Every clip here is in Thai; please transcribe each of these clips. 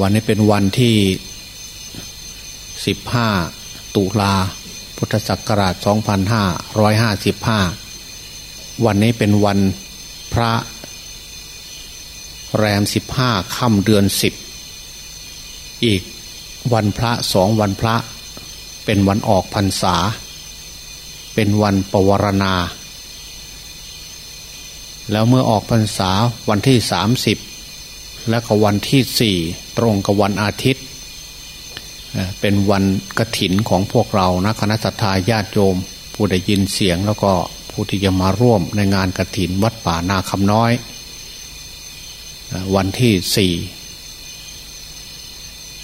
วันนี้เป็นวันที่สิบห้าตุลาพุทธศักราช2555วันนี้เป็นวันพระแรมสิบห้าค่ำเดือนสิบอีกวันพระสองวันพระ เป็นวันออกพรรษา เป็นวันปวารณา แล้วเมื่อออกพรรษาวันที่สามสิบและก็วันที่สี่ ตรงกับวันอาทิตย์ เป็นวันกระถินของพวกเรานะคณะสัตยาญาติโยม ผู้ได้ยินเสียงแล้วก็ผู้ที่จะมาร่วมในงานกระถินวัดป่านาคำน้อย วันที่สี่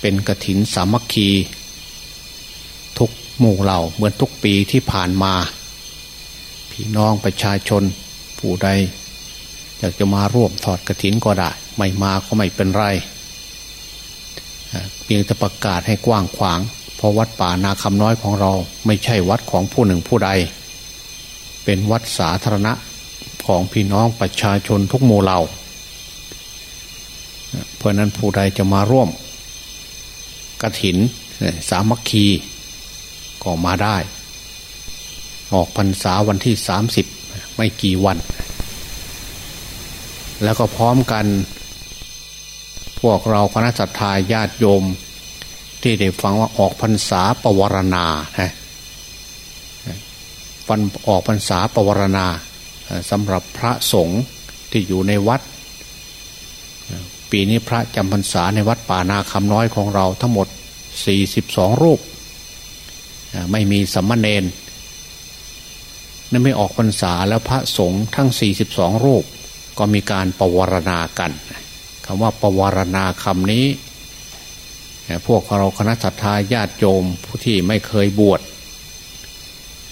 เป็นกระถินสามัคคี ทุกหมู่เหล่าเหมือนทุกปีที่ผ่านมา พี่น้องประชาชนผู้ใดอยากจะมาร่วมถอดกระถินก็ได้ ไม่มาก็ไม่เป็นไร เพียงแต่ประกาศให้กว้างขวาง เพราะวัดป่านาคำน้อยของเราไม่ใช่วัดของผู้หนึ่งผู้ใด เป็นวัดสาธารณะของพี่น้องประชาชนทุกหมู่เหล่า เพราะนั้นผู้ใดจะมาร่วมกระถินสามัคคีก็มาได้ ออกพรรษาวันที่สามสิบไม่กี่วัน แล้วก็พร้อมกัน พวกเราคณะสัตยาญาติโยม ที่ได้ฟังว่าออกพรรษาปวารณาฮะวันออกพรรษาปวารณาสำหรับพระสงฆ์ที่อยู่ในวัด ปีนี้พระจำพรรษาในวัดป่านาคำน้อยของเราทั้งหมด 42 รูป ไม่มีสัมมาเนนนั่นไม่ออกพรรษาแล้วพระสงฆ์ทั้ง 42 รูป ก็มีการปวารณากัน คำว่าปวารณาคำนี้ พวกเราคณะสัตยาญาติโยมผู้ที่ไม่เคยบวช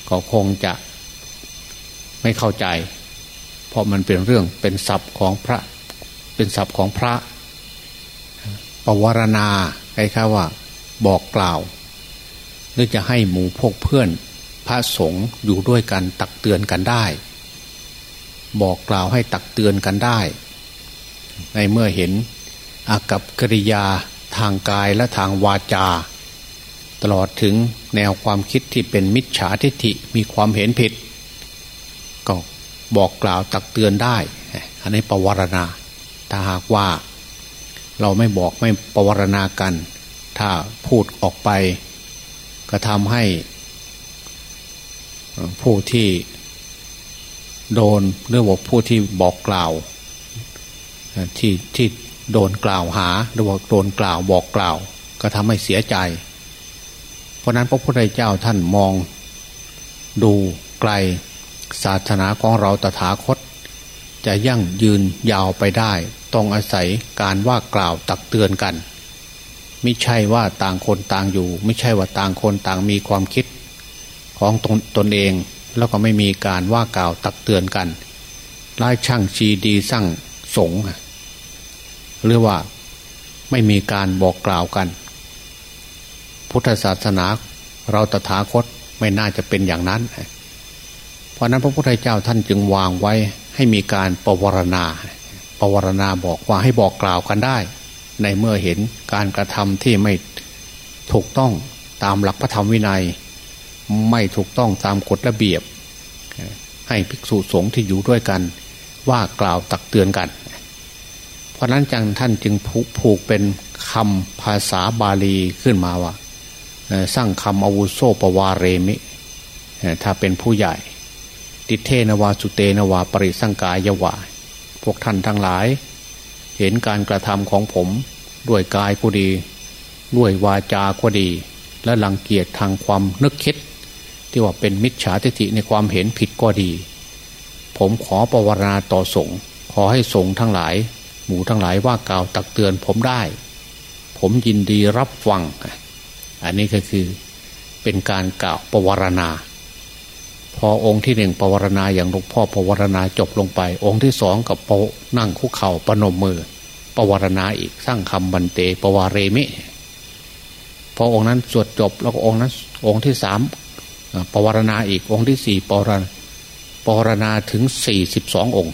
ก็คงจะไม่เข้าใจ เพราะมันเป็นเรื่องเป็นศัพท์ของพระ เป็นศัพท์ของพระ ปวารณาใครค่ว่า บอกกล่าว หรือจะให้หมู่พวกเพื่อน พระสงฆ์อยู่ด้วยกันตักเตือนกันได้ บอกกล่าวให้ตักเตือนกันได้ ในเมื่อเห็นอากับกิริยาทางกายและทางวาจา ตลอดถึงแนวความคิดที่เป็นมิจฉาทิฏฐิมีความเห็นผิด ก็บอกกล่าวตักเตือนได้ อันนี้ปวารณา ถ้าหากว่า เราไม่บอกไม่ปวารณากัน ถ้าพูดออกไป ก็ทำให้ผู้ที่โดนเรื่องบอกผู้ที่บอกกล่าว ที่ที่โดนกล่าวหาหรือว่าโดนกล่าวบอกกล่าว ก็ทำให้เสียใจ เพราะนั้นพระพุทธเจ้าท่านมองดูไกลศาสนาของเราตถาคต จะยั่งยืนยาวไปได้ ต้องอาศัยการว่ากล่าวตักเตือนกัน ไม่ใช่ว่าต่างคนต่างอยู่ ไม่ใช่ว่าต่างคนต่างมีความคิดของตนตนเอง แล้วก็ไม่มีการว่ากล่าวตักเตือนกันไล่ช่างชีดีสร้างสง หรือว่าไม่มีการบอกกล่าวกัน พุทธศาสนาเราตถาคตไม่น่าจะเป็นอย่างนั้น เพราะนั้นพระพุทธเจ้าท่านจึงวางไว้ให้มีการประวารณาประวารณาบอกว่าให้บอกกล่าวกันได้ ในเมื่อเห็นการกระทำที่ไม่ถูกต้องตามหลักพระธรรมวินัย ไม่ถูกต้องตามกฎระเบียบ ให้ภิกษุสงฆ์ที่อยู่ด้วยกัน ว่ากล่าวตักเตือนกัน เพราะนั้นจังท่านจึงผูกเป็นคำภาษาบาลีขึ้นมาว่าสร้างคำอวุโสปวาเรมิ ถ้าเป็นผู้ใหญ่ ติเทนวาสุเตนวาปริสังกายยวาวกท่านทั้งหลาย เห็นการกระทำของผม ด้วยกายก็ดี ด้วยวาจาก็ดี และลังเกียจทางความนึกคิด ที่ว่าเป็นมิจฉาทิฏฐิในความเห็นผิดก็ดี ผมขอประวรณาต่อสงฆ์ขอให้สงฆ์ทั้งหลาย หมู่ทั้งหลายว่ากล่าวตักเตือนผมได้ ผมยินดีรับฟัง อันนี้ก็คือเป็นการกล่าวประวรณา พอองค์ที่หนึ่งปวารณาอย่างหลวงพ่อปวารณาจบลงไป องค์ที่สองกับโปนั่งคุกเข่าปนมมือปวารณาอีกสร้างคำบันเตปวารเรมิพอองค์นั้นสวดจบแล้วก็องค์นั้น องค์ที่สามปวารณาอีกองค์ที่สี่ปวารปวารณาถึงสี่สิบสององค์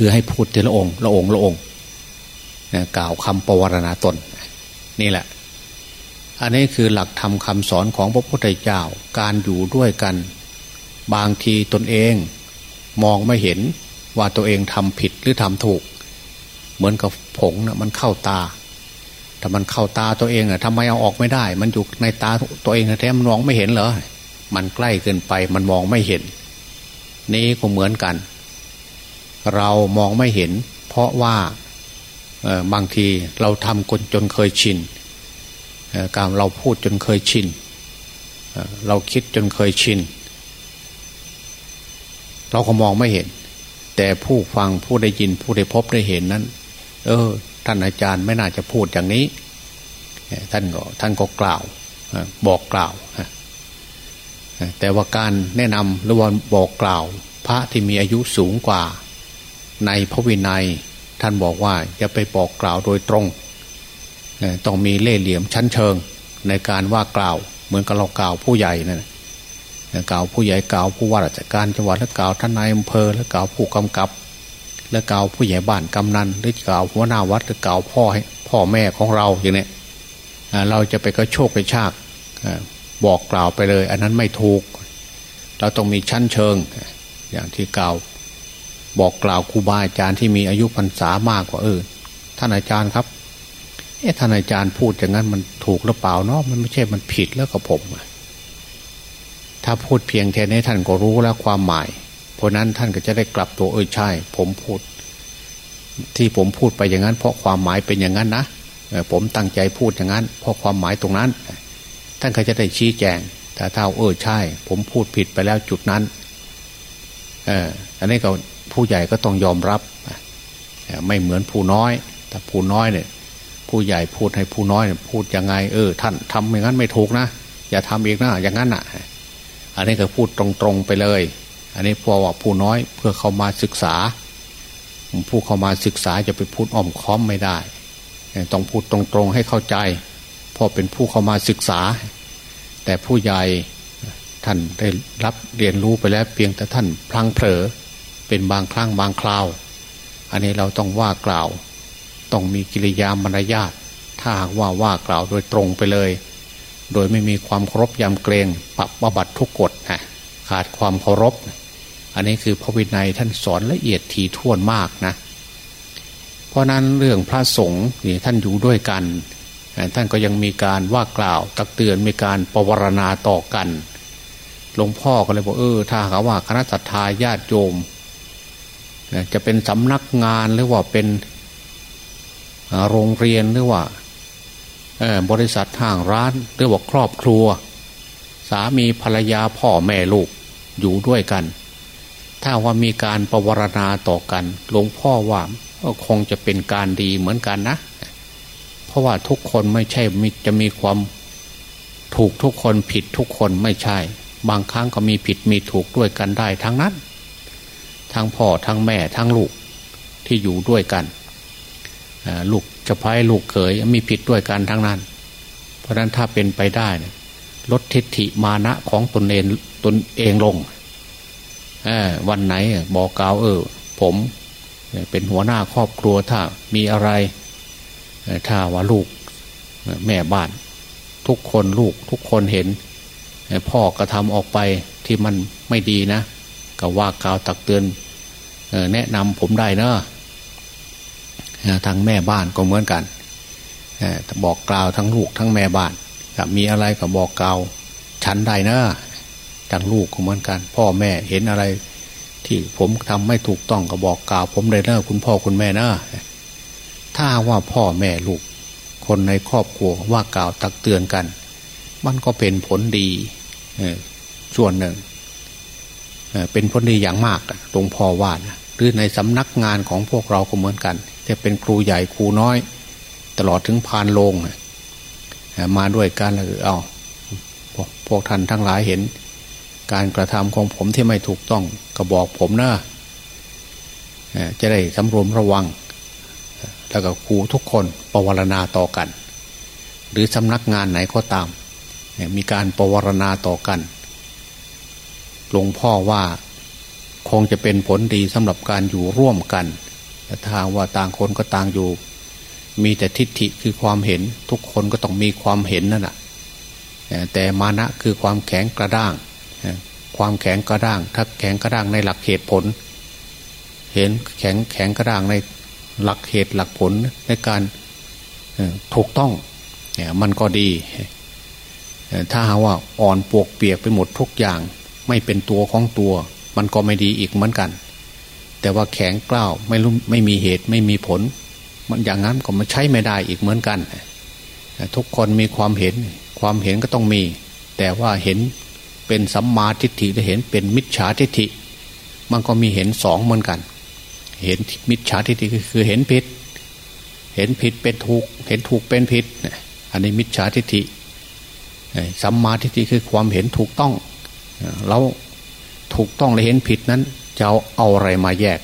คือให้พูดทีละองค์ละองค์ละองค์กล่าวคำปวารณาตน นี่แหละ อันนี้คือหลักธรรมคำสอนของพระพุทธเจ้าการอยู่ด้วยกัน บางทีตนเองมองไม่เห็นว่าตัวเองทำผิดหรือทำถูก เหมือนกับผงนะมันเข้าตาถ้ามันเข้าตาตัวเองอะทำไมเอาออกไม่ได้ มันอยู่ในตาตัวเองแท้มันมองไม่เห็นเหรอมันใกล้เกินไปมันมองไม่เห็น นี้ก็เหมือนกัน เรามองไม่เห็น เพราะว่าบางทีเราทำกนจนเคยชินการเราพูดจนเคยชินเราคิดจนเคยชินเราก็มองไม่เห็น แต่ผู้ฟังผู้ได้ยินผู้ได้พบได้เห็นนั้น เออ ท่านอาจารย์ไม่น่าจะพูดอย่างนี้ ท่านก็ท่านก็กล่าวบอกกล่าวแต่ว่าการแนะนำหรือว่าบอกกล่าว พระที่มีอายุสูงกว่า ในพระวินัยท่านบอกว่าอย่าไปบอกกล่าวโดยตรง ต้องมีเล่ห์เหลี่ยมชั้นเชิงในการว่ากล่าว เหมือนกับเรากล่าวผู้ใหญ่นะ่ะกล่าวผู้ใหญ่กล่าวผู้ว่าราชการจังหวัดและกล่าวท่านนายอำเภอและกล่าวผู้กำกับ และกล่าวผู้ใหญ่บ้านกำนันหรือกล่าวหัวหน้าวัดหรือกล่าวพ่อให้พ่อแม่ของเราอย่างนี้เราจะไปกระโชกกระชากบอกกล่าวไปเลย อันนั้นไม่ถูก เราต้องมีชั้นเชิง อย่างที่กล่าว บอกกล่าวครูบาอาจารย์ที่มีอายุพรรษามากกว่าเออท่านอาจารย์ครับเอ๊ท่านอาจารย์พูดอย่างนั้นมันถูกหรือเปล่าเนาะมันไม่ใช่มันผิดแล้วกับผมถ้าพูดเพียงแค่นี้ท่านก็รู้แล้วความหมาย เพราะนั้นท่านก็จะได้กลับตัวเออใช่ ผมพูด ที่ผมพูดไปอย่างนั้น เพราะความหมายเป็นอย่างนั้นนะผมตั้งใจพูดอย่างนั้น เพราะความหมายตรงนั้น ท่านก็จะได้ชี้แจงแต่ถ้าเออใช่ ผมพูดผิดไปแล้วจุดนั้น เอออันนี้ก็ ผู้ใหญ่ก็ต้องยอมรับ ไม่เหมือนผู้น้อย แต่ผู้น้อยเนี่ย ผู้ใหญ่พูดให้ผู้น้อยพูดยังไง เออ ท่านทำอย่างนั้นไม่ถูกนะอย่าทำอีกนะอย่างนั้นอะ อันนี้ก็พูดตรงๆไปเลย อันนี้พอว่าผู้น้อยเพื่อเขามาศึกษา ผู้เข้ามาศึกษาจะไปพูดอ้อมค้อมไม่ได้ ต้องพูดตรงๆให้เข้าใจเพราะเป็นผู้เข้ามาศึกษา แต่ผู้ใหญ่ท่านได้รับเรียนรู้ไปแล้วเพียงแต่ท่านพลังเผลอ เป็นบางครั้งบางคราว อันนี้เราต้องว่ากล่าว ต้องมีกิริยามารยาทถ้าหากว่าว่ากล่าวโดยตรงไปเลย โดยไม่มีความเคารพยำเกรงปรับบัตทุกกฎนะขาดความเคารพ อันนี้คือพระวินัยท่านสอนละเอียดถี่ถ้วนมากนะ เพราะนั้นเรื่องพระสงฆ์นี่ท่านอยู่ด้วยกัน ท่านก็ยังมีการว่ากล่าว ตักเตือนมีการปรวรณาต่อกันหลวงพ่อก็เลยบอกเออถ้าเขาว่าคณะสัตยาญาติโยม จะเป็นสำนักงานหรือว่าเป็นโรงเรียนหรือว่าบริษัทห้างร้านหรือว่าครอบครัว สามีภรรยาพ่อแม่ลูกอยู่ด้วยกัน ถ้าว่ามีการประวรณาต่อกันหลวงพ่อว่าก็คงจะเป็นการดีเหมือนกันนะ เพราะว่าทุกคนไม่ใช่จะมีความถูกทุกคนผิดทุกคนไม่ใช่ บางครั้งก็มีผิดมีถูกด้วยกันได้ทั้งนั้น ทั้งพ่อทั้งแม่ทั้งลูกที่อยู่ด้วยกันลูกจะพายลูกเขยมีผิดด้วยกันทั้งนั้น เพราะนั้นถ้าเป็นไปได้ลดทิฏฐิมานะของตนเองตนเองลงวันไหนบอกกล่าวเออ ผมเป็นหัวหน้าครอบครัวถ้ามีอะไรถ้าว่าลูกแม่บ้าน ทุกคนลูกทุกคนเห็น พ่อกระทำออกไปที่มันไม่ดีนะ ก็ว่ากล่าวตักเตือนแนะนำผมได้นะทางแม่บ้านก็เหมือนกันบอกกล่าวทั้งลูกทั้งแม่บ้านมีอะไรก็บอกกล่าวฉันได้นะทางลูกก็เหมือนกัน พ่อแม่เห็นอะไร ที่ผมทำไม่ถูกต้องก็บอกกล่าว ผมเลยนะคุณพ่อคุณแม่นะถ้าว่าพ่อแม่ลูก คนในครอบครัวว่ากล่าวตักเตือนกัน มันก็เป็นผลดีส่วนหนึ่ง เป็นผลดีอย่างมากตรงพ่อว่านะหรือในสำนักงานของพวกเราก็เหมือนกัน จะเป็นครูใหญ่ครูน้อย ตลอดถึงพานโลงมาด้วยกันเลยเอาพวกท่านทั้งหลายเห็น การกระทำของผมที่ไม่ถูกต้องก็บอกผมนะจะได้สำรวมระวัง แล้วก็ครูทุกคนปวารณาต่อกัน หรือสำนักงานไหนก็ตาม มีการปวารณาต่อกัน หลวงพ่อว่าคงจะเป็นผลดีสำหรับการอยู่ร่วมกันแต่ถ้าว่าต่างคนก็ต่างอยู่ มีแต่ทิฏฐิคือความเห็น ทุกคนก็ต้องมีความเห็นนั่นแหะแต่มานะคือความแข็งกระด้าง ความแข็งกระด้าง ถ้าแข็งกระด้างในหลักเหตุผล เห็นแข็งแข็งกระด้างในหลักเหตุหลักผลในการถูกต้องมันก็ดี ถ้าหาว่าอ่อนปวกเปียกไปหมดทุกอย่าง ไม่เป็นตัวของตัว มันก็ไม่ดีอีกเหมือนกัน แต่ว่าแข็งกล้าวไม่รู้ไม่มีเหตุไม่มีผล มันอย่างนั้นก็มาใช้ไม่ได้อีกเหมือนกัน ทุกคนมีความเห็น ความเห็นก็ต้องมี แต่ว่าเห็นเป็นสัมมาทิฏฐิหรือเห็นเป็นมิจฉาทิฏฐิ มันก็มีเห็นสองเหมือนกัน เห็นมิจฉาทิฏฐิคือเห็นผิด เห็นผิดเป็นถูก เห็นถูกเป็นผิด อันนี้มิจฉาทิฏฐิสัมมาทิฏฐิคือความเห็นถูกต้อง แล้วถูกต้องและเห็นผิดนั้นจะเอาเอาอะไรมาแยก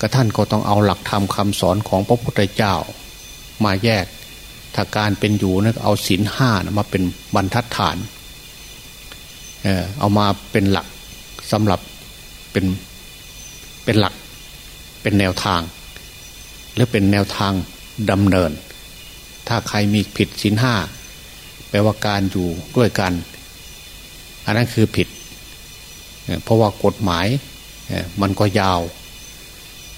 ก็ท่านก็ต้องเอาหลักธรรมคาสอนของพระพุทธเจ้า มาแยกถ้าการเป็นอยู่นะเอาศีลห้ามาเป็นบรรทัดฐานเออเอามาเป็นหลักสำหรับเป็นเป็นหลักเป็นแนวทาง หรือเป็นแนวทางดำเนิน ถ้าใครมีผิดศีลห้าแปลว่าการอยู่ด้วยกัน อันนั้นคือผิด เพราะว่ากฎหมายมันก็ยาว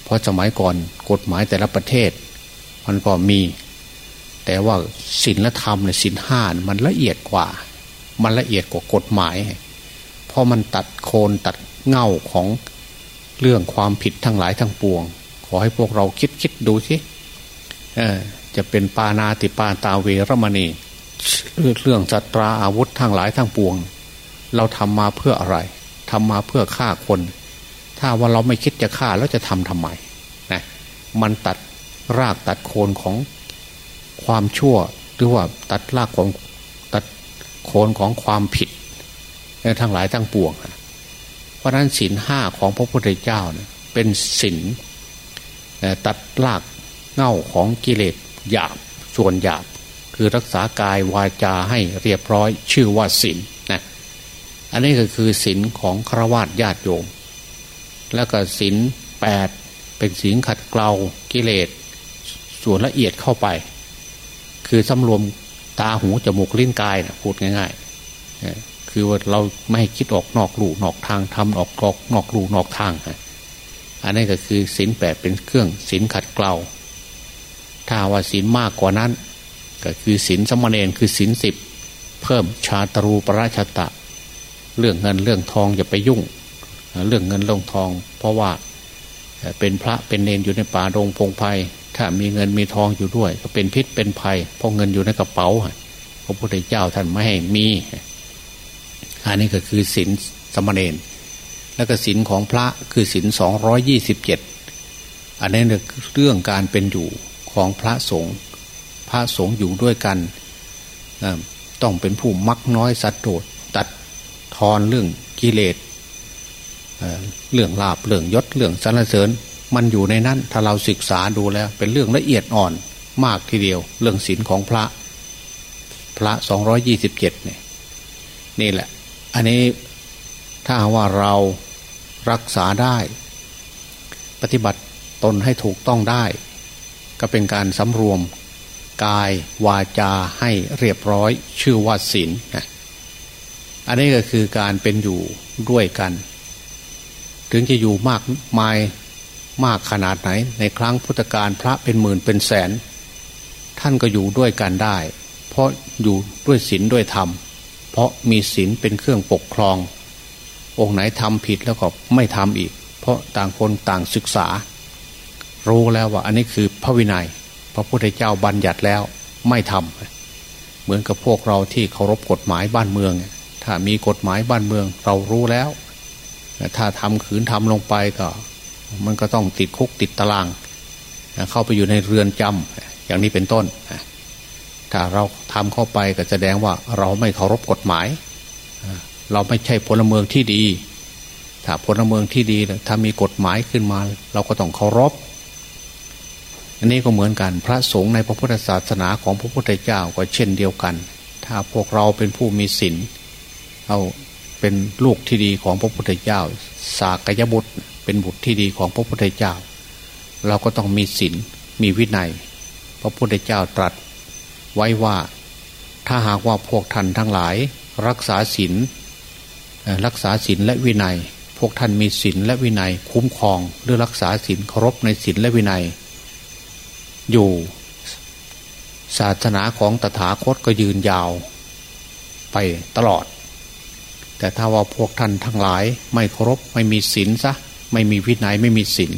เพราะสมัยก่อนกฎหมายแต่ละประเทศ มันก็มี แต่ว่าศีลธรรมเนี่ยศีลห้ามันละเอียดกว่า มันละเอียดกว่ากฎหมาย เพราะมันตัดโคนตัดเง่าของเรื่องความผิดทั้งหลายทั้งปวง ขอให้พวกเราคิดคิดดูสิจะเป็นปานาติปาตาเวรมณีเรื่องจัตราอาวุธทั้งหลายทั้งปวง เราทำมาเพื่ออะไรทำมาเพื่อฆ่าคน ถ้าว่าเราไม่คิดจะฆ่าแล้วจะทำทำไมนะมันตัดรากตัดโคนของความชั่ว หรือว่าตัดรากของตัดโคนของความผิดทั้งหลายทั้งปวงเพราะนั้นศีลห้าของพระพุทธเจ้าเเป็นศีลตัดรากเง่าของกิเลสหยาบส่วนหยาบ คือรักษากายวาจาให้เรียบร้อยชื่อว่าศีลน อันนี้ก็คือศีลของครวญญาติโยม แล้วก็ศีลแปดเป็นศีลขัดเกลากิเลส ส่วนละเอียดเข้าไป คือสำรวมตาหูจมูกลิ้นกายนะพูดง่ายๆ คือว่าเราไม่คิดออกนอกลูนอกทางทำออกออกนอกลูนอกทางอันนี้ก็คือศีลแปดเป็นเครื่องศีลขัดเกลาถ้าว่าศีลมากกว่านั้น ก็คือศีลสมณเณรคือศีลสิบเพิ่มชาตรูปราชตะ เรื่องเงินเรื่องทองอย่าไปยุ่ง เรื่องเงินเรื่องทอง เพราะว่าเป็นพระเป็นเนนอยู่ในป่าดงพงไพ่ถ้ามีเงินมีทองอยู่ด้วย ก็เป็นพิษเป็นภัยเพราะเงินอยู่ในกระเป๋าพระพุทธเจ้าท่านไม่ให้มี อันนี้ก็คือศีลสมณเณรแล้วก็ศีลของพระคือศีลสองร้อยยี่สิบเจ็ดอันนี้เรื่องการเป็นอยู่ของพระสงฆ์พระสงฆ์อยู่ด้วยกันต้องเป็นผู้มักน้อยสัตว์โดดตัด ทอนเรื่องกิเลสเรื่องลาบเรื่องยศเรื่องสรรเสริญ มันอยู่ในนั้น ถ้าเราศึกษาดูแล้ว เป็นเรื่องละเอียดอ่อนมากทีเดียว เรื่องศีลของพระ พระสองร้อยี่สิบเจ็ดเนี่ยนี่แหละ อันนี้ถ้าว่าเรารักษาได้ ปฏิบัติตนให้ถูกต้องได้ ก็เป็นการสำรวมกายวาจาให้เรียบร้อยชื่อว่าศีลนะ อันนี้ก็คือการเป็นอยู่ด้วยกัน ถึงจะอยู่มากมายมากขนาดไหน ในครั้งพุทธกาลพระเป็นหมื่นเป็นแสน ท่านก็อยู่ด้วยกันได้ เพราะอยู่ด้วยศีลด้วยธรรม เพราะมีศีลเป็นเครื่องปกครอง องค์ไหนทำผิดแล้วก็ไม่ทำอีก เพราะต่างคนต่างศึกษา รู้แล้วว่าอันนี้คือพระวินัย พระพุทธเจ้าบัญญัติแล้วไม่ทำเหมือนกับพวกเราที่เคารพกฎหมายบ้านเมือง ถ้ามีกฎหมายบ้านเมืองเรารู้แล้ว ถ้าทำขืนทำลงไปก็ มันก็ต้องติดคุกติดตาราง เข้าไปอยู่ในเรือนจำอย่างนี้เป็นต้น ถ้าเราทำเข้าไปก็แสดงว่าเราไม่เคารพกฎหมาย เราไม่ใช่พลเมืองที่ดี ถ้าพลเมืองที่ดี ถ้ามีกฎหมายขึ้นมา เราก็ต้องเคารพอันนี้ก็เหมือนกันพระสงฆ์ในพระพุทธศาสนาของพระพุทธเจ้าก็เช่นเดียวกัน ถ้าพวกเราเป็นผู้มีศีล เอาเป็นลูกที่ดีของพระพุทธเจ้า สากยบุตรเป็นบุตรที่ดีของพระพุทธเจ้า เราก็ต้องมีศีลมีวินัย พระพุทธเจ้าตรัสไว้ว่าถ้าหากว่าพวกท่านทั้งหลาย รักษาศีลรักษาศีลและวินัย พวกท่านมีศีลและวินัย คุ้มครองหรือรักษาศีลเคารพในศีลและวินัย อยู่ศาสนาของตถาคตก็ยืนยาวไปตลอด แต่ถ้าว่าพวกท่านทั้งหลาย ไม่เคารพไม่มีศีลซะไม่มีวินัยไม่มีศีล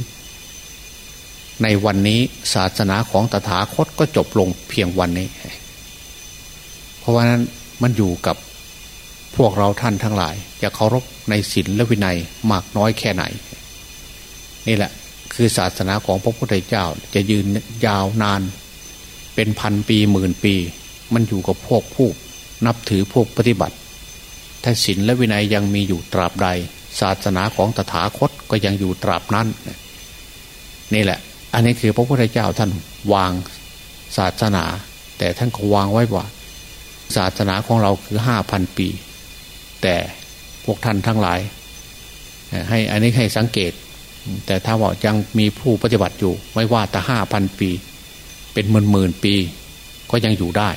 ในวันนี้ศาสนาของตถาคตก็จบลงเพียงวันนี้ เพราะว่านั้นมันอยู่กับพวกเราท่านทั้งหลายจะเคารพในศีลและวินัยมากน้อยแค่ไหน นี่แหละ คือศาสนาของพระพุทธเจ้าจะยืนยาวนาน เป็นพันปีหมื่นปี มันอยู่กับพวกผู้นับถือพวกปฏิบัติ ถ้าศีลและวินัยยังมีอยู่ตราบใด ศาสนาของตถาคตก็ยังอยู่ตราบนั้น นี่แหละ อันนี้คือพระพุทธเจ้าท่านวางศาสนา แต่ท่านก็วางไว้ว่า ศาสนาของเราคือห้าพันปี แต่พวกท่านทั้งหลาย ให้อันนี้ให้สังเกต แต่ถ้าว่ายังมีผู้ปฏิบัติอยู่ ไม่ว่าแต่ห้าพันปี เป็นหมื่นหมื่นปี ก็ยังอยู่ได้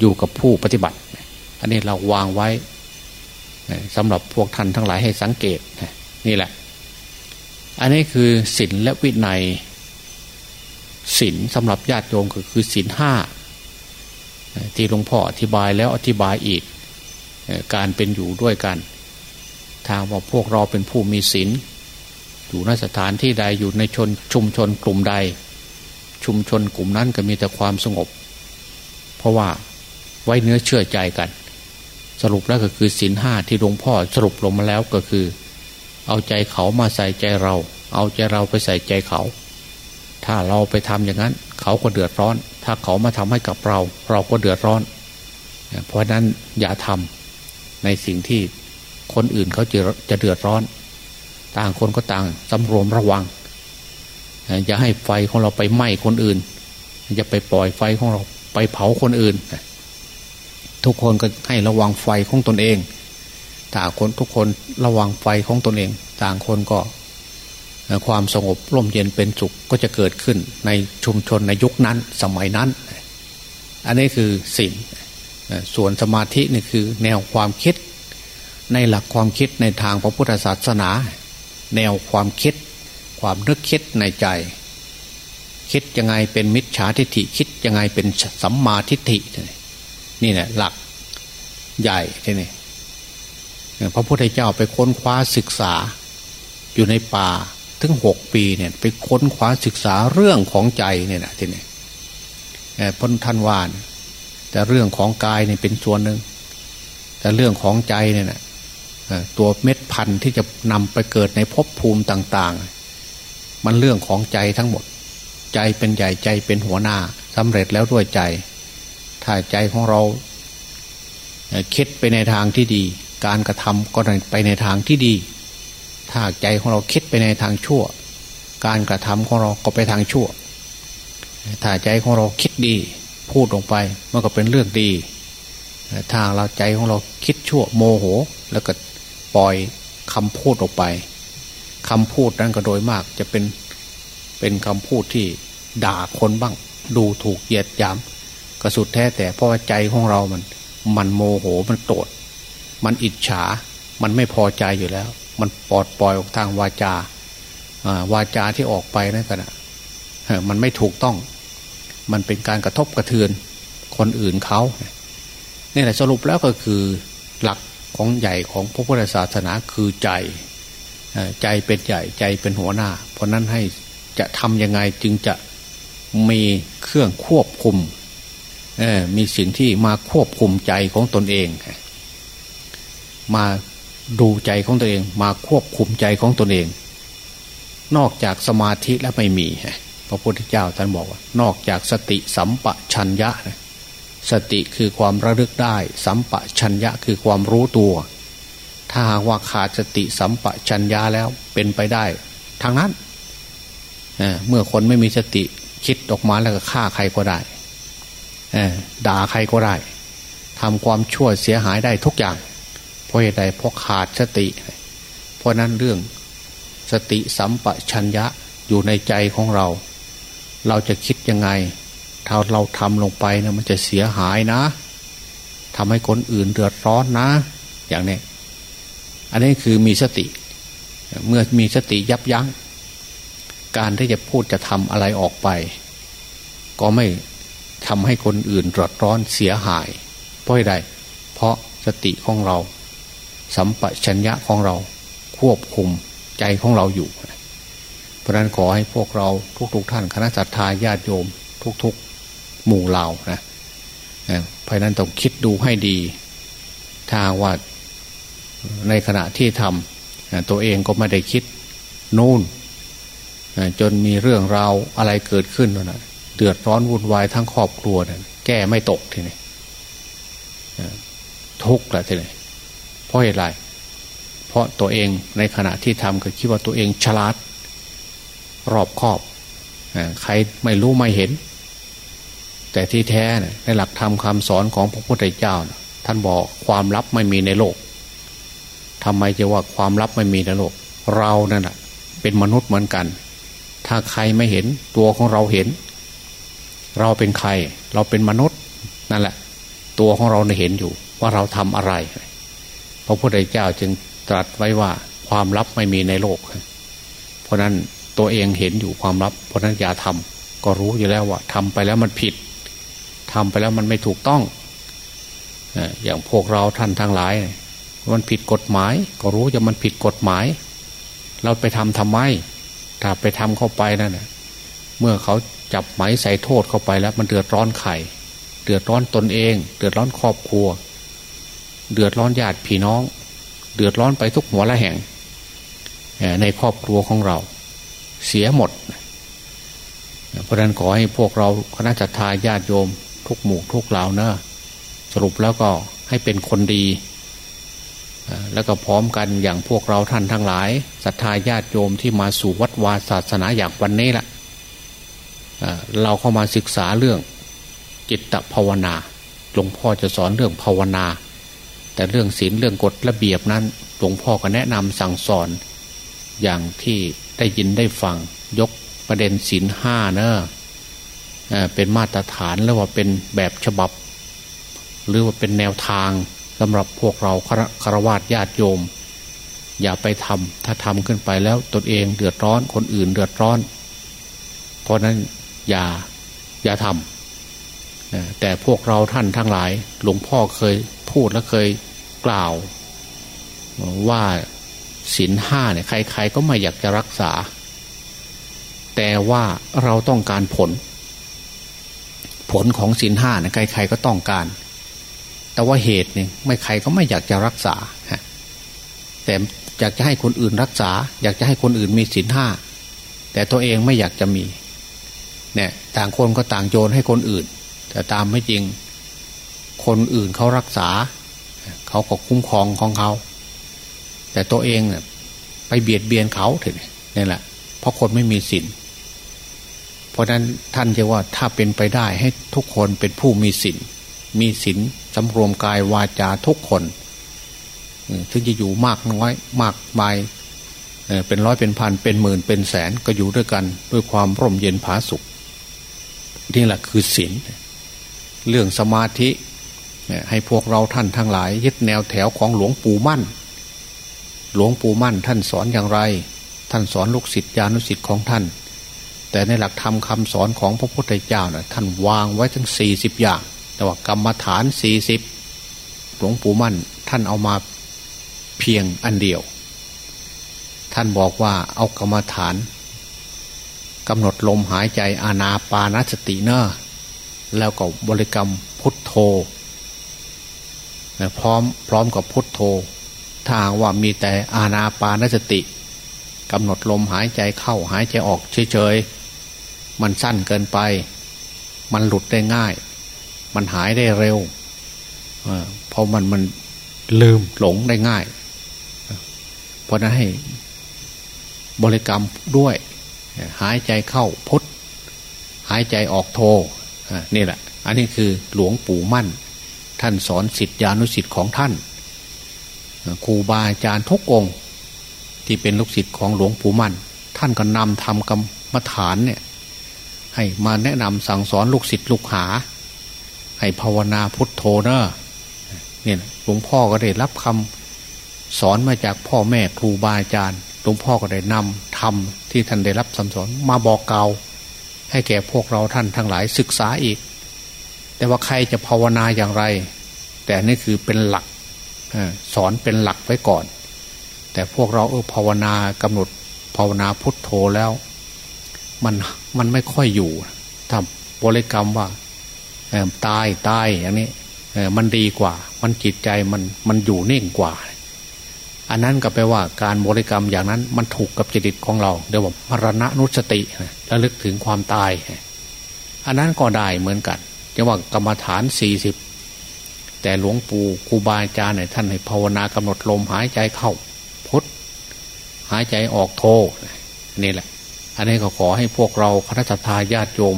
อยู่กับผู้ปฏิบัติ อันนี้เราวางไว้ สำหรับพวกท่านทั้งหลายให้สังเกตนี่แหละ อันนี้คือศีลและวินัยศีลสำหรับญาติโยมก็คือศีลห้าที่หลวงพ่ออธิบายแล้วอธิบายอีกการเป็นอยู่ด้วยกันทางว่าพวกเราเป็นผู้มีศีลอยู่ในสถานที่ใดอยู่ในชนชุมชนกลุ่มใด ชุมชนกลุ่มนั้นก็มีแต่ความสงบ เพราะว่าไว้เนื้อเชื่อใจกัน สรุปแล้วก็คือศีลห้าที่หลวงพ่อสรุปลงมาแล้วก็คือ เอาใจเขามาใส่ใจเรา เอาใจเราไปใส่ใจเขา ถ้าเราไปทำอย่างนั้น เขาก็เดือดร้อน ถ้าเขามาทำให้กับเรา เราก็เดือดร้อน เพราะนั้นอย่าทำในสิ่งที่คนอื่นเขาจะจะเดือดร้อน ต่างคนก็ต่างสำรวมระวังอย่าให้ไฟของเราไปไหม้คนอื่นอย่าไปปล่อยไฟของเราไปเผาคนอื่น ทุกคนก็ให้ระวังไฟของตนเองต่างคนทุกคนระวังไฟของตนเอง ต่างคนก็ความสงบร่มเย็นเป็นสุขก็จะเกิดขึ้นในชุมชนในยุคนั้นสมัยนั้น อันนี้คือสิ่งส่วนสมาธินี่คือแนวความคิด ในหลักความคิดในทางพระพุทธศาสนา แนวความคิด ความนึกคิดในใจ คิดยังไงเป็นมิจฉาทิฏฐิคิดยังไงเป็นสัมมาทิฏฐิ นี่แหละหลักใหญ่ที่นี่พระพุทธเจ้าไปค้นคว้าศึกษา อยู่ในป่าถึงหกปีเนี่ย ไปค้นคว้าศึกษาเรื่องของใจเนี่ยนะที่นี่พ้นท่านวาน แต่เรื่องของกายเนี่ยเป็นส่วนหนึ่ง แต่เรื่องของใจเนี่ยนะตัวเม็ดพันธุ์ที่จะนำไปเกิดในภพภูมิต่าง ๆ มันเรื่องของใจทั้งหมด ใจเป็นใหญ่ใจเป็นหัวหน้าสำเร็จแล้วด้วยใจ ถ้าใจของเราคิดไปในทางที่ดี การกระทำก็ไปในทางที่ดี ถ้าใจของเราคิดไปในทางชั่ว การกระทำของเราก็ไปทางชั่ว ถ้าใจของเราคิดดี พูดลงไปมันก็เป็นเรื่องดีถ้าเราใจของเราคิดชั่วโมโห แล้วก็ปล่อยคำพูดออกไปคำพูดนั้นก็โดยมากจะเป็นเป็นคำพูดที่ด่าคนบ้าง ดูถูกเหยียดหยาม ก็สุดแท้แต่เพราะว่าใจของเรามัน มันโมโหมันโกรธมันอิจฉา มันไม่พอใจอยู่แล้ว มันปลอดปล่อยออกทางวาจาวาจาที่ออกไปนั่นกันมันไม่ถูกต้อง มันเป็นการกระทบกระเทือนคนอื่นเขานี่แหละสรุปแล้วก็คือหลักของใหญ่ของพระพุทธศาสนาคือใจใจเป็นใหญ่ใจเป็นหัวหน้า เพราะนั้นให้จะทำยังไงจึงจะมีเครื่องควบคุม มีสิ่งที่มาควบคุมใจของตนเอง มาดูใจของตัวเอง มาควบคุมใจของตนเอง นอกจากสมาธิแล้วไม่มีพระพุทธเจ้าท่านบอกว่า นอกจากสติสัมปชัญญะสติคือความระลึกได้ สัมปชัญญะคือความรู้ตัว ถ้าหากว่าขาดสติสัมปชัญญะแล้วเป็นไปได้ทางนั้นเมื่อคนไม่มีสติคิดออกมาแล้วก็ฆ่าใครก็ได้ ด่าใครก็ได้ทำความชั่วเสียหายได้ทุกอย่าง เพราะเหตุใดเพราะขาดสติ เพราะนั้นเรื่องสติสัมปชัญญะอยู่ในใจของเรา เราจะคิดยังไง ถ้าเราทำลงไปนะมันจะเสียหายนะทำให้คนอื่นเดือดร้อนนะ อย่างนี้อันนี้คือมีสติ เมื่อมีสติยับยัง้ง การที่จะพูดจะทำอะไรออกไป ก็ไม่ ทำให้คนอื่นเดือดร้อนเสียหาย เพราะใด เพราะสติของเรา สัมปชัญญะของเราควบคุมใจของเราอยู่ เพราะนั้นขอให้พวกเราทุกๆทท่านคณะสัตยาญาติโยม ทุกๆ หมู่เหล่านะเพราะนั้นต้องคิดดูให้ดี ถ้าว่าในขณะที่ทำตัวเองก็ไม่ได้คิดนู่นจนมีเรื่องราวอะไรเกิดขึ้นนะ เดือดร้อนวุ่นวายทั้งครอบครัวนะแก้ไม่ตกทีนี้ทุกข์ละทีนี้เพราะเหตุไรเพราะตัวเองในขณะที่ทำก็คิดว่าตัวเองฉลาด รอบคอบใครไม่รู้ไม่เห็น แต่ที่แท้ในหลักธรรมคาสอนของพระพุทธเจ้า ท่านบอกความลับไม่มีในโลกทำไมจะว่าความลับไม่มีในโลก เรานั่นแหะเป็นมนุษย์เหมือนกัน ถ้าใครไม่เห็นตัวของเราเห็น เราเป็นใคร เราเป็นมนุษย์นั่นแหละ ตัวของเราเห็นอยู่ว่าเราทำอะไร พระพุทธเจ้าจึงตรัสไว้ว่าความลับไม่มีในโลก เพราะนั้นตัวเองเห็นอยู่ความลับ เพราะนั้นอย่าทำก็รู้อยู่แล้วว่าทำไปแล้วมันผิดทำไปแล้วมันไม่ถูกต้องอย่างพวกเราท่านทั้งหลาย มันผิดกฎหมาย ก็รู้จะมันผิดกฎหมาย เราไปทำทำไม ถ้าไปทำเข้าไปนั่นเมื่อเขา จับไหมใส่โทษเข้าไปแล้ว มันเดือดร้อนไข่เดือดร้อนตนเอง เดือดร้อนครอบครัว เดือดร้อนญาติพี่น้อง เดือดร้อนไปทุกหัวละแห่งในครอบครัวของเรา เสียหมด เพราะนั้นขอให้พวกเราคณะจัตตาญาติโยม ทุกหมู่ทุกเหล่านะสรุปแล้วก็ให้เป็นคนดีแล้วก็พร้อมกันอย่างพวกเราท่านทั้งหลายศรัทธาญาติโยมที่มาสู่วัดวาศาสนาอย่างวันนี้ละ เราเข้ามาศึกษาเรื่องจิตภาวนา หลวงพ่อจะสอนเรื่องภาวนา แต่เรื่องศีลเรื่องกฎระเบียบนั้น หลวงพ่อก็แนะนำสั่งสอน อย่างที่ได้ยินได้ฟังยกประเด็นศีลห้าเนอะเป็นมาตรฐานแล้วว่าเป็นแบบฉบับ หรือว่าเป็นแนวทางสำหรับพวกเราคารวะญาติโยม อย่าไปทำถ้าทำขึ้นไปแล้วตนเองเดือดร้อนคนอื่นเดือดร้อน เพราะนั้น อย่าอย่าทำแต่พวกเราท่านทั้งหลาย หลวงพ่อเคยพูดและเคยกล่าว ว่าศีลห้าเนี่ยใคร ๆ ก็ไม่อยากจะรักษา แต่ว่าเราต้องการผล ผลของศีลห้าเนี่ยใคร ๆ ก็ต้องการ แต่ว่าเหตุเนี่ยไม่ใครก็ไม่อยากจะรักษาแต่อยากจะให้คนอื่นรักษา อยากจะให้คนอื่นมีศีลห้าแต่ตัวเองไม่อยากจะมี เนี่ยต่างคนก็ต่างโยนให้คนอื่น แต่ตามไม่จริงคนอื่นเขารักษา เขาก็คุ้มครองของเขา แต่ตัวเองเนี่ยไปเบียดเบียนเขาถึงนี่แหละ เพราะคนไม่มีศีลเพราะนั้นท่านจะว่าถ้าเป็นไปได้ให้ทุกคนเป็นผู้มีศีลมีศีลสำรวมกายวาจาทุกคนถึงจะอยู่มากน้อยมากมายเป็นร้อยเป็นพันเป็นหมื่นเป็นแสนก็อยู่ด้วยกันด้วยความร่มเย็นผาสุข นี่แหละคือศีลเรื่องสมาธิให้พวกเราท่านทั้งหลาย ยึดแนวแถวของหลวงปู่มั่น หลวงปู่มั่นท่านสอนอย่างไร ท่านสอนลูกศิษย์ญาณุศิษย์ของท่าน แต่ในหลักธรรมคาสอนของพระพุทธเจ้านะ่ะท่านวางไว้ทั้งสี่สิบอย่าง แต่ว่ากรรมฐานสี่สิบหลวงปู่มั่นท่านเอามาเพียงอันเดียว ท่านบอกว่าเอากรรมฐาน กำหนดลมหายใจอานาปานสติเนอะแล้วก็บริกรรมพุทโธพร้อมพร้อมกับพุทโธ ถ้าว่ามีแต่อานาปานสติกำหนดลมหายใจเข้าหายใจออกเฉยๆ มันสั้นเกินไป มันหลุดได้ง่าย มันหายได้เร็วเพราะมันมันลืมหลงได้ง่าย เพราะนั้นให้บริกรรมด้วย หายใจเข้าพุทหายใจออกโทนี่แหละ อันนี้คือหลวงปู่มั่น ท่านสอนสิทธิานุสิทธิ์ของท่านครูบาอาจารย์ทุกองค์ที่เป็นลูกศิษย์ของหลวงปู่มั่น ท่านก็นำทำกรรมฐานเนี่ยให้มาแนะนำสั่งสอนลูกศิษย์ลูกหา ให้ภาวนาพุทโธเนอะเนี่ยหลวงพ่อก็ได้รับคำสอนมาจากพ่อแม่ครูบาอาจารย์ หลวงพ่อก็ได้นำธรรม ที่ท่านได้รับสั่งสอนมาบอกเกล่าวให้แก่พวกเราท่านทั้งหลายศึกษาอีก แต่ว่าใครจะภาวนาอย่างไร แต่นี่คือเป็นหลักสอนเป็นหลักไว้ก่อน แต่พวกเราเออภาวนากำหนดภาวนาพุทโธแล้ว มันมันไม่ค่อยอยู่ทำบริกรรมว่าตายตายอย่างนี้มันดีกว่า มันจิตใจมันมันอยู่นิ่งกว่า อันนั้นก็แปลว่าการบริกรรมอย่างนั้นมันถูกกับจิตของเราเดี๋ยวว่ามรณะนุสติระลึกถึงความตาย อันนั้นก็ได้เหมือนกันจะว่ากรรมฐานสี่สิบแต่หลวงปู่ครูบาอาจารย์เนี่ยท่านให้ภาวนากำหนดลมหายใจเข้าพุทหายใจออกโทนี่แหละ อันนี้ก็ขอให้พวกเราคณะทาญาติโยม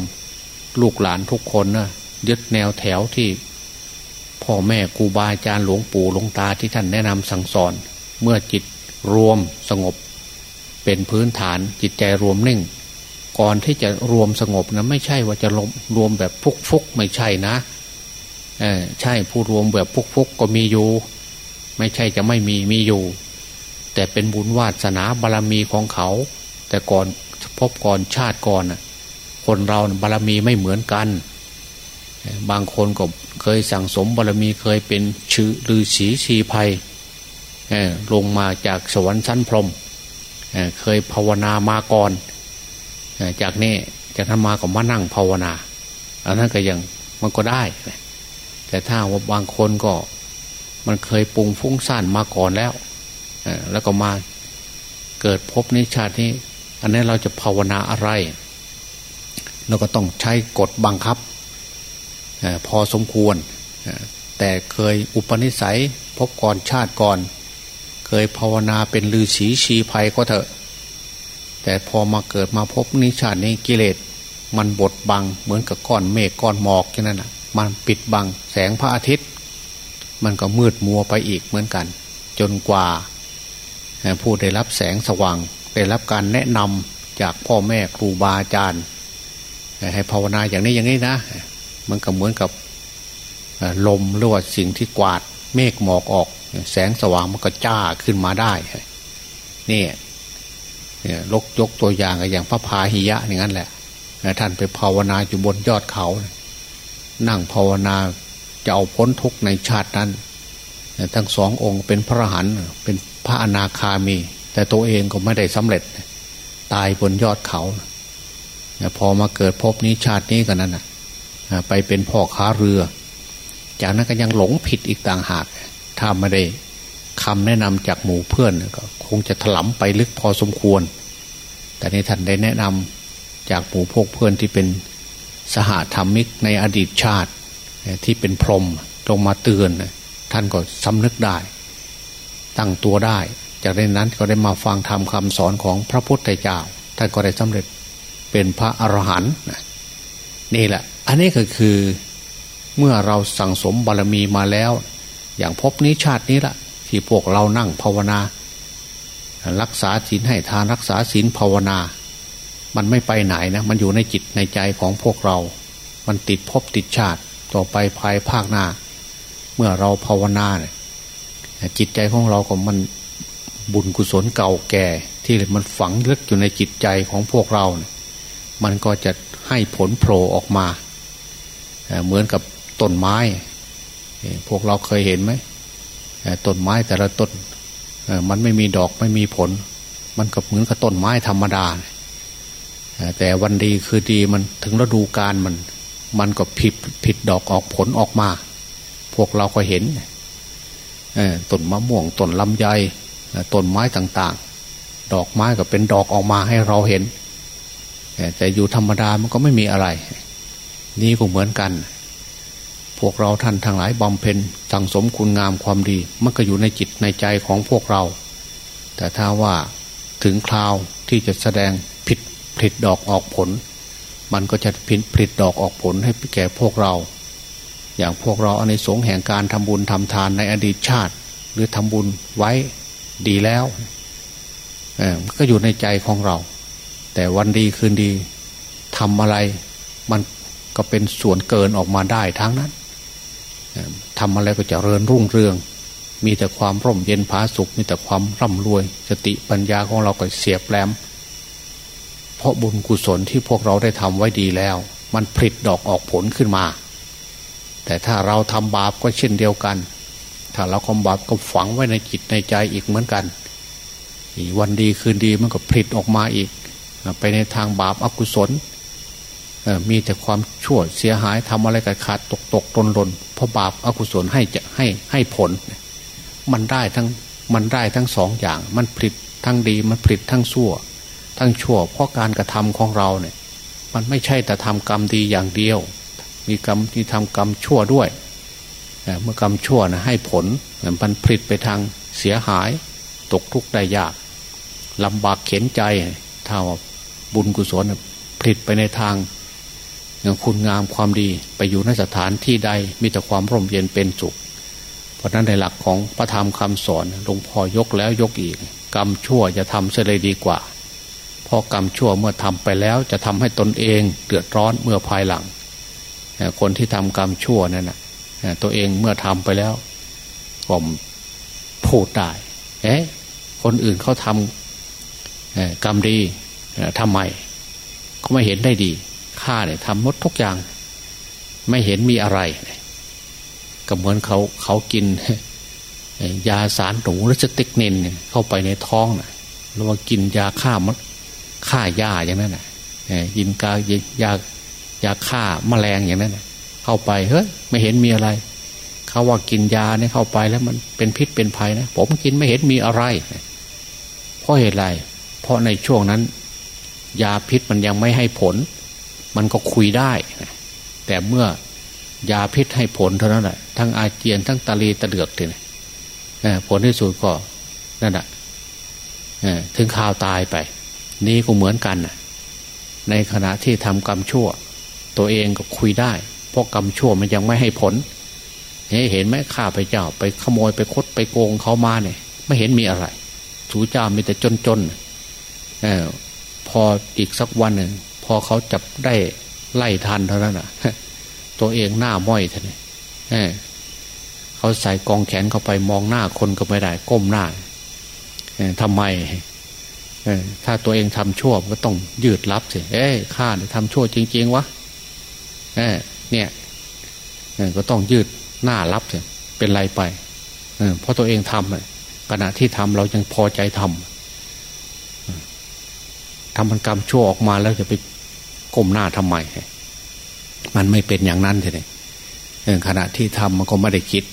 ลูกหลานทุกคนนะยึดแนวแถวที่ พ่อแม่ครูบาอาจารย์หลวงปู่หลวงตาที่ท่านแนะนำสั่งสอน เมื่อจิตรวมสงบ เป็นพื้นฐานจิตใจรวมนิ่ง ก่อนที่จะรวมสงบนะไม่ใช่ว่าจะรวมรวมแบบฟุกฟุกไม่ใช่นะใช่ผู้รวมแบบพุกพุกก็มีอยู่ ไม่ใช่จะไม่มีมีอยู่ แต่เป็นบุญวาสนาบารรมีของเขา แต่ก่อนพบก่อนชาติก่อนคนเราบารรมีไม่เหมือนกัน บางคนก็เคยสั่งสมบารรมีเคยเป็นชื่อฤาษีชีภัย ลงมาจากสวรรค์ชั้นพรมเคยภาวนามาก่อนจากนี้จากนั้นมาก็มานั่งภาวนาอันนั้นก็ยังมันก็ได้ แต่ถ้าว่าบางคนก็มันเคยปรุงฟุ้งซ่านมาก่อนแล้วแล้วก็มาเกิดพบในชาตินี้ อันนี้เราจะภาวนาอะไร เราก็ต้องใช้กฎบังคับพอสมควร แต่เคยอุปนิสัยพบก่อนชาติก่อน เคยภาวนาเป็นลือศีชีภัยก็เถอะ แต่พอมาเกิดมาพบนิชาตินี้กิเลส มันบดบังเหมือนกับก้อนเมฆก้อนหมอกอย่างนั้นนะมันปิดบังแสงพระอาทิตย์ มันก็มืดมัวไปอีกเหมือนกัน จนกว่าผู้ได้รับแสงสว่าง ได้รับการแนะนำจากพ่อแม่ครูบาอาจารย์ ให้ภาวนาอย่างนี้อย่างนี้นะ มันก็เหมือนกับลมหรือว่าสิ่งที่กวาดเมฆหมอกออก แสงสว่างมันก็จ้าขึ้นมาได้นี่ลกยกตัวอย่างอย่างพระพาหิยะอย่างนั้นแหละท่านไปภาวนาอยู่บนยอดเขา นั่งภาวนาจะเอาพ้นทุกในชาตินั้น ทั้งสององค์เป็นพระหันเป็นพระอนาคามี แต่ตัวเองก็ไม่ได้สำเร็จ ตายบนยอดเขา พอมาเกิดพบนี้ชาตินี้กันนั้นไปเป็นพ่อค้าเรือ จากนั้นก็ยังหลงผิดอีกต่างหาก ถ้าไม่ได้คำแนะนำจากหมู่เพื่อนก็คงจะถลำไปลึกพอสมควร แต่ในท่านได้แนะนำจากหมู่พวกเพื่อนที่เป็นสหธรรมิกในอดีตชาติที่เป็นพรหมลงมาเตือน ท่านก็สำนึกได้ ตั้งตัวได้ จากนั้นก็ได้มาฟังธรรมคำสอนของพระพุทธเจ้า ท่านก็ได้สำเร็จเป็นพระอรหันต์นี่แหละ อันนี้ก็คือเมื่อเราสั่งสมบารมีมาแล้ว อย่างพบนี้ชาตินี้ละที่พวกเรานั่งภาวนา รักษาศีลให้ทานรักษาศีลภาวนา มันไม่ไปไหนนะ มันอยู่ในจิตในใจของพวกเรา มันติดภพติดชาติต่อไปภายภาคหน้า เมื่อเราภาวนาเนี่ยจิตใจของเราก็มันบุญกุศลเก่าแก่ ที่มันฝังลึกอยู่ในจิตใจของพวกเราเนี่ยมันก็จะให้ผลโผล่ออกมา เหมือนกับต้นไม้ พวกเราเคยเห็นไหมต้นไม้แต่ละต้นมันไม่มีดอกไม่มีผล มันก็เหมือนกับต้นไม้ธรรมดา แต่วันดีคือดีมันถึงฤดูกาลมัน มันก็ผิดผิดดอกออกผลออกมา พวกเราก็เห็นต้นมะม่วงต้นลำไยต้นไม้ต่างๆ ดอกไม้ก็เป็นดอกออกมาให้เราเห็น แต่อยู่ธรรมดามันก็ไม่มีอะไร นี่ก็เหมือนกัน พวกเราท่านทั้งหลายบำเพ็ญสังสมคุณงามความดี มันก็อยู่ในจิตในใจของพวกเรา แต่ถ้าว่าถึงคราวที่จะแสดงผลิตดอกออกผล มันก็จะผลิตดอกออกผลให้แก่พวกเรา อย่างพวกเราในสงแห่งการทำบุญทำทานในอดีตชาติ หรือทำบุญไว้ดีแล้วก็อยู่ในใจของเรา แต่วันดีคืนดีทำอะไรมันก็เป็นส่วนเกินออกมาได้ทั้งนั้น ทำอะไรก็จะเริญรุ่งเรือง มีแต่ความร่มเย็นผาสุข มีแต่ความร่ำรวย สติปัญญาของเราก็เสียบแหลม เพราะบุญกุศลที่พวกเราได้ทำไว้ดีแล้ว มันผลิดดอกออกผลขึ้นมา แต่ถ้าเราทำบาปก็เช่นเดียวกัน ถ้าเราทำบาปก็ฝังไว้ในจิตในใจอีกเหมือนกันวันดีคืนดีมันก็ผลิตออกมาอีก ไปในทางบาปอกุศล มีแต่ความชั่วเสียหายทำอะไรกันขาดตกตกตนหล่นเพราะบาปอกุศลให้จะให้ให้ผล มันได้ทั้งมันได้ทั้งสองอย่าง มันผลิตทั้งดีมันผลิตทั้งชั่ว ทั้งชั่ว เพราะการกระทำของเราเนี่ย มันไม่ใช่แต่ทำกรรมดีอย่างเดียว มีกรรมที่ทำกรรมชั่วด้วยเมื่อกรรมชั่วนะให้ผลมันผลิตไปทางเสียหาย ตกทุกข์ได้ยากลำบากเข็นใจถ้าบุญกุศลผลิตไปในทาง คุณงามความดีไปอยู่ในสถานที่ใดมีแต่ความร่มเย็นเป็นสุข เพราะนั้นในหลักของพระธรรมคำสอนหลวงพ่อยกแล้วยกอีก กรรมชั่วจะทำเสียเลยดีกว่าเพราะกรรมชั่วเมื่อทำไปแล้วจะทำให้ตนเองเดือดร้อนเมื่อภายหลัง คนที่ทำกรรมชั่วนั่นนะตัวเองเมื่อทำไปแล้วก็พูดได้เอ๊ะคนอื่นเขาทำกรรมดีทำไมเขาไม่เห็นได้ดี ข้าเนี่ยทำมดทุกอย่าง ไม่เห็นมีอะไรก็เหมือนเขาเขากิน ยาสารหนูหรือสติกเนนเข้าไปในท้องนะแล้วมากินยาฆ่ามดฆ่าหญ้าอย่างนั้นนะกินกายายาฆ่าแมลงอย่างนั้นนะเข้าไปเฮ้ยไม่เห็นมีอะไร เขาว่ากินยาเนี่ยเข้าไปแล้วมันเป็นพิษเป็นภัยนะผมกินไม่เห็นมีอะไรเพราะเหตุไร เพราะในช่วงนั้น ยาพิษมันยังไม่ให้ผล มันก็คุยได้ แต่เมื่อยาพิษให้ผลเท่านั้นแหละทั้งอาเจียนทั้งตาลีตะเดือกเลยผลที่สุดก็นั่นแหละถึงข่าวตายไป นี่ก็เหมือนกันในขณะที่ทำกรรมชั่ว ตัวเองก็คุยได้ เพราะกรรมชั่วมันยังไม่ให้ผลเห็นไหมข้าไปเจ้า ไปขโมยไปคดไปโกงเขามาเนี่ย ไม่เห็นมีอะไรสูเจ้ามีแต่จนๆอพออีกสักวันหนึ่ง พอเขาจับได้ไล่ทันเท่านั้นอะตัวเองหน้าม้อยท่านเเขาใส่กองแขนเข้าไปมองหน้าคนก็ไม่ได้ ก้มหน้าทำไมถ้าตัวเองทำชั่วก็ต้องยืดรับสิเอ้ข้าเนี่ยทำชั่วจริง ๆวะเนี่ยก็ต้องยืดหน้ารับสิเป็นไรไปเพราะตัวเองทำขณะที่ทำเรายังพอใจทำทำมันกรรมชั่วออกมาแล้วจะไป ก้มหน้าทำไม มันไม่เป็นอย่างนั้นเลยขณะที่ทำมันก็ไม่ได้คิด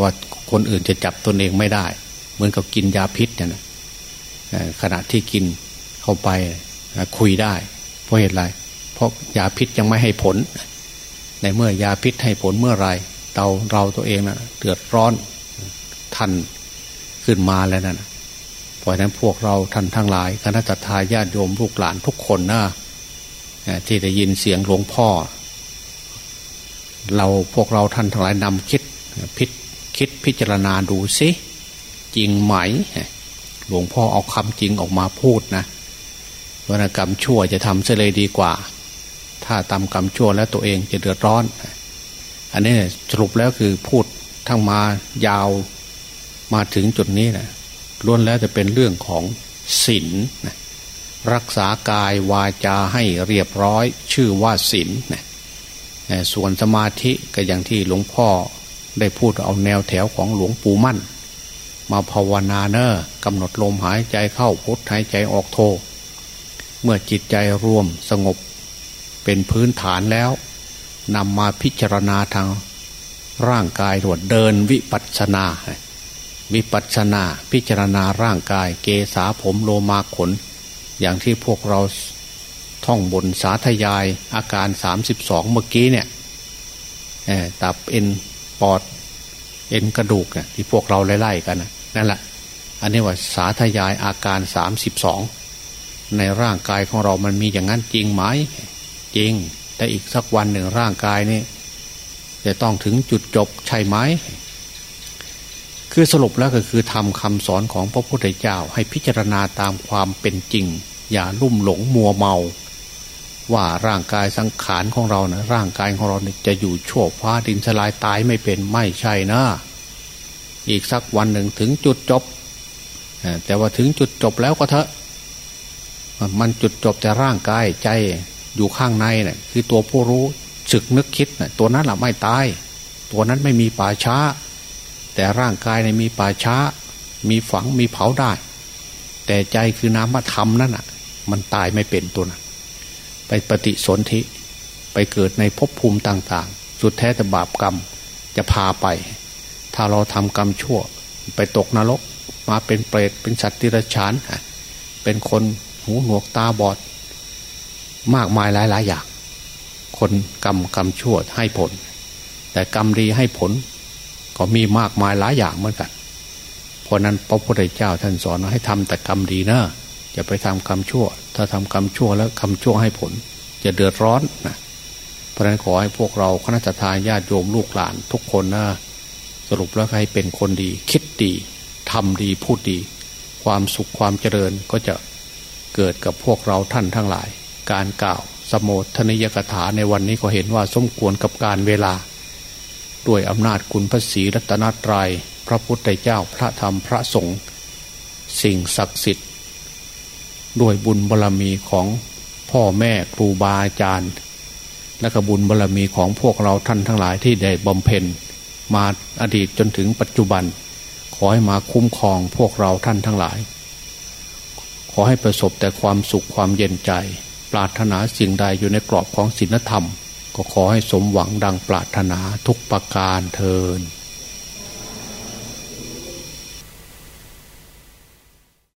ว่าคนอื่นจะจับตนเองไม่ได้ เหมือนกับกินยาพิษเนี่ยนะขณะที่กินเข้าไปคุยได้ เพราะเหตุไร เพราะยาพิษยังไม่ให้ผล ในเมื่อยาพิษให้ผลเมื่อไรเราเราตัวเองนะเดือดร้อนทันขึ้นมาแล้วนะั่นเพราะฉะนั้นพวกเราท่านทั้งหลายคณะทาญาติโยมลูกหลานทุกคนนะ ที่ได้ยินเสียงหลวงพ่อ เราพวกเราท่านทั้งหลายนำคิดพิคิดพิจารณาดูซิจริงไหม หลวงพ่อเอาคำจริงออกมาพูดนะวรรณกรรมชั่วจะทำเสียเลยดีกว่า ถ้าตามกรรมชั่วแล้วตัวเองจะเดือดร้อน อันนี้สรุปแล้วคือพูดทั้งมายาวมาถึงจุดนี้นะล้วนแล้วจะเป็นเรื่องของศีลนะ รักษากายวาจาให้เรียบร้อยชื่อว่าศีลนะส่วนสมาธิก็อย่างที่หลวงพ่อได้พูดเอาแนวแถวของหลวงปู่มั่น มาภาวนาเนอะกำหนดลมหายใจเข้าพุทหายใจออกโท เมื่อจิตใจรวมสงบเป็นพื้นฐานแล้วนำมาพิจารณาทางร่างกายตรวดเดินวิปัสนา วิปัสนาพิจารณาร่างกายเกษาผมโลมาขน อย่างที่พวกเราท่องบนสาธยายอาการสามสิบสองเมื่อกี้เนี่ยตับเอ็นปอด เอ็นกระดูกเนี่ยที่พวกเราไล่ๆกันนะนั่นแหละอันนี้ว่าสาธยายอาการสามสิบสองในร่างกายของเรามันมีอย่างนั้นจริงไหมจริง แต่อีกสักวันหนึ่งร่างกายนี่จะต้องถึงจุดจบใช่ไหมคือสรุปแล้วก็คือทำคำสอนของพระพุทธเจ้าให้พิจารณาตามความเป็นจริง อย่าลุ่มหลงมัวเมา ว่าร่างกายสังขารของเรานะร่างกายของเราเนี่ยจะอยู่โชคฟ้าดินสลายตายไม่เป็นไม่ใช่นะ อีกสักวันหนึ่งถึงจุดจบ แต่ว่าถึงจุดจบแล้วก็เถอะ มันจุดจบแต่ร่างกายใจอยู่ข้างในเนะ่ยคือตัวผู้รู้สึกนึกคิดนะ่ะตัวนั้นแหละไม่ตาย ตัวนั้นไม่มีป่าช้า แต่ร่างกายในมีป่าช้า มีฝังมีเผาได้ แต่ใจคือนามธรรมนั่นอะ มันตายไม่เป็นตัวนั้นไปปฏิสนธิไปเกิดในภพภูมิต่าง ๆ สุดแท้แต่บาปกรรมจะพาไป ถ้าเราทำกรรมชั่ว ไปตกนรกมาเป็นเปรตเป็นสัตว์ติรฉานเป็นคนหูหนวกตาบอด มากมายหลายๆอย่าง คนกรรมกรรมชั่วให้ผล แต่กรรมดีให้ผล ก็มีมากมายหลายอย่างเหมือนกัน เพราะนั้นพระพุทธเจ้าท่านสอนให้ทำแต่กรรมดีเนะ อย่าไปทำกรรมชั่ว ถ้าทำกรรมชั่วแล้วกรรมชั่วให้ผล จะเดือดร้อนนะเพราะนั้นขอให้พวกเราคณะทาญาติโยมลูกหลาน ทุกคนนะสรุปแล้วให้เป็นคนดี คิดดีทำดีพูดดี ความสุขความเจริญก็จะเกิดกับพวกเราท่านทั้งหลาย การกล่าวสมโภชนิยกถาในวันนี้ก็เห็นว่าสมควรกับการเวลา ด้วยอำนาจคุณพระศรีรัตนตรยัยพระพุทธเจ้าพระธรรมพระสงฆ์สิ่งศักดิ์สิทธิ์ ด้วยบุญบารรมีของพ่อแม่ครูบาอาจารย์ และก็บุญบารรมีของพวกเราท่านทั้งหลายที่ได้บำเพ็ญ มาอดีตจนถึงปัจจุบัน ขอให้มาคุ้มครองพวกเราท่านทั้งหลาย ขอให้ประสบแต่ความสุขความเย็นใจ ปรารถนาสิ่งใดอยู่ในกรอบของศีลธรรม ก็ขอให้สมหวังดังปรารถนาทุกประการเทิน